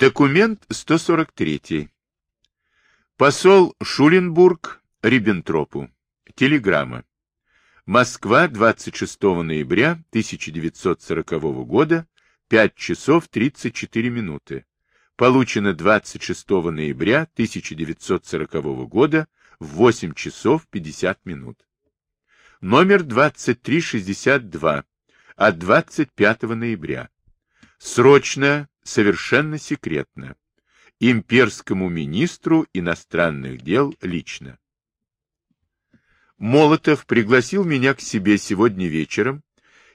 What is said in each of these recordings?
Документ 143. Посол Шуленбург Риббентропу. Телеграмма. Москва, 26 ноября 1940 года, 5 часов 34 минуты. Получено 26 ноября 1940 года в 8 часов 50 минут. Номер 2362 от 25 ноября. Срочно, совершенно секретно. Имперскому министру иностранных дел лично. Молотов пригласил меня к себе сегодня вечером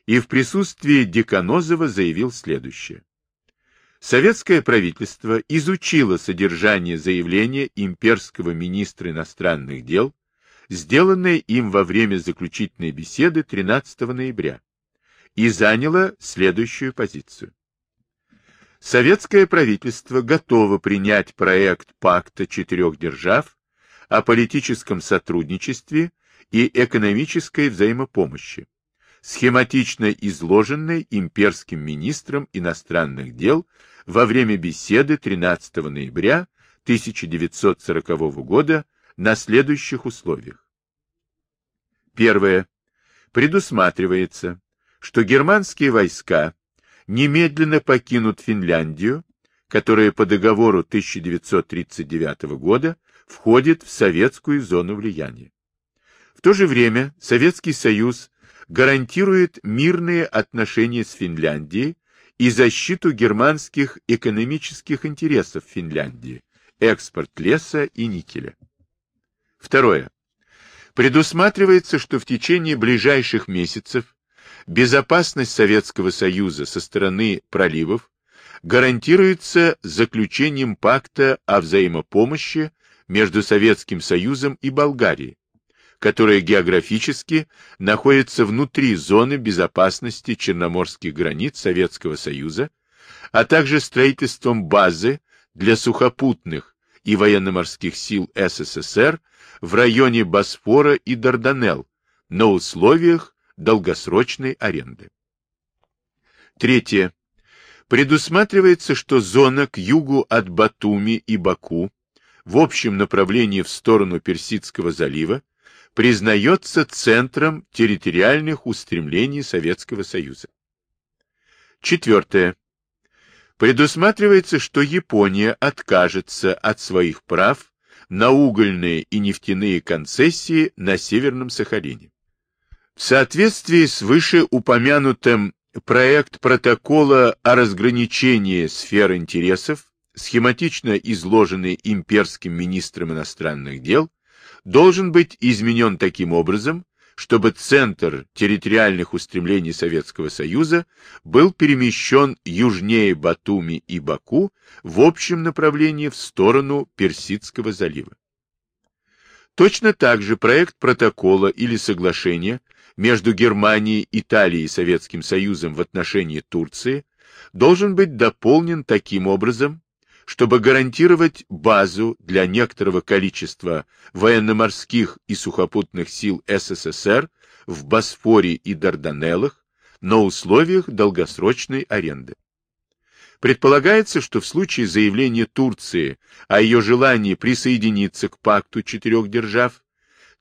и в присутствии Деканозова заявил следующее. Советское правительство изучило содержание заявления имперского министра иностранных дел, сделанное им во время заключительной беседы 13 ноября, и заняло следующую позицию. Советское правительство готово принять проект пакта четырех держав о политическом сотрудничестве и экономической взаимопомощи, схематично изложенной имперским министром иностранных дел во время беседы 13 ноября 1940 года на следующих условиях. Первое. Предусматривается, что германские войска немедленно покинут Финляндию, которая по договору 1939 года входит в советскую зону влияния. В то же время Советский Союз гарантирует мирные отношения с Финляндией и защиту германских экономических интересов Финляндии, экспорт леса и никеля. Второе. Предусматривается, что в течение ближайших месяцев безопасность Советского Союза со стороны проливов гарантируется заключением пакта о взаимопомощи между Советским Союзом и Болгарией, которая географически находится внутри зоны безопасности черноморских границ Советского Союза, а также строительством базы для сухопутных и военно-морских сил СССР в районе Босфора и Дарданелл на условиях долгосрочной аренды. Третье. Предусматривается, что зона к югу от Батуми и Баку в общем направлении в сторону Персидского залива признается центром территориальных устремлений Советского Союза. Четвертое. Предусматривается, что Япония откажется от своих прав на угольные и нефтяные концессии на Северном Сахалине. В соответствии с вышеупомянутым проект протокола о разграничении сфер интересов, схематично изложенный имперским министром иностранных дел, должен быть изменен таким образом, чтобы центр территориальных устремлений Советского Союза был перемещен южнее Батуми и Баку в общем направлении в сторону Персидского залива. Точно так же проект протокола или соглашения между Германией, Италией и Советским Союзом в отношении Турции должен быть дополнен таким образом, чтобы гарантировать базу для некоторого количества военно-морских и сухопутных сил СССР в Босфоре и Дарданеллах на условиях долгосрочной аренды. Предполагается, что в случае заявления Турции о ее желании присоединиться к пакту четырех держав,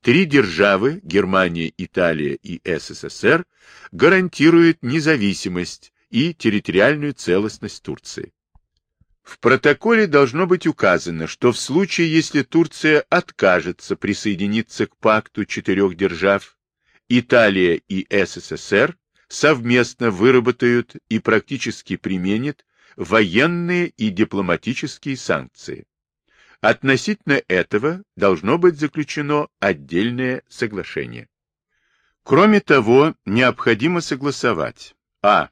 Три державы, Германия, Италия и СССР, гарантируют независимость и территориальную целостность Турции. В протоколе должно быть указано, что в случае, если Турция откажется присоединиться к пакту четырех держав, Италия и СССР совместно выработают и практически применят военные и дипломатические санкции. Относительно этого должно быть заключено отдельное соглашение. Кроме того, необходимо согласовать а.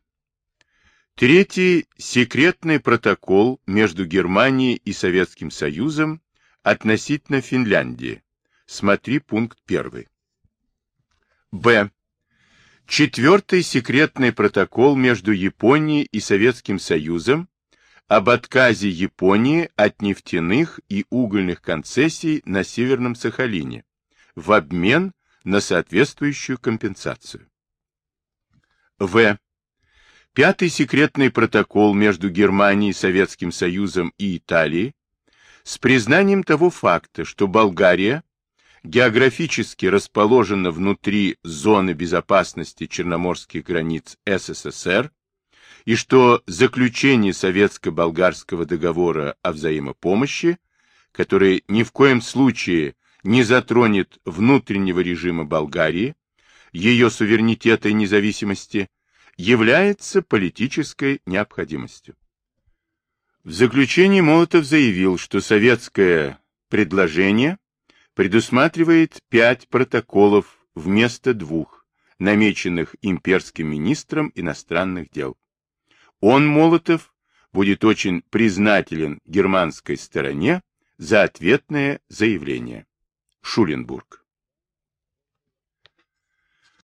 Третий секретный протокол между Германией и Советским Союзом относительно Финляндии. Смотри пункт 1. Б. Четвертый секретный протокол между Японией и Советским Союзом об отказе Японии от нефтяных и угольных концессий на Северном Сахалине в обмен на соответствующую компенсацию. В. Пятый секретный протокол между Германией, Советским Союзом и Италией с признанием того факта, что Болгария географически расположена внутри зоны безопасности черноморских границ СССР и что заключение советско-болгарского договора о взаимопомощи, который ни в коем случае не затронет внутреннего режима Болгарии, ее суверенитета и независимости, является политической необходимостью. В заключении Молотов заявил, что советское предложение предусматривает пять протоколов вместо двух, намеченных имперским министром иностранных дел. Он, Молотов, будет очень признателен германской стороне за ответное заявление. Шуленбург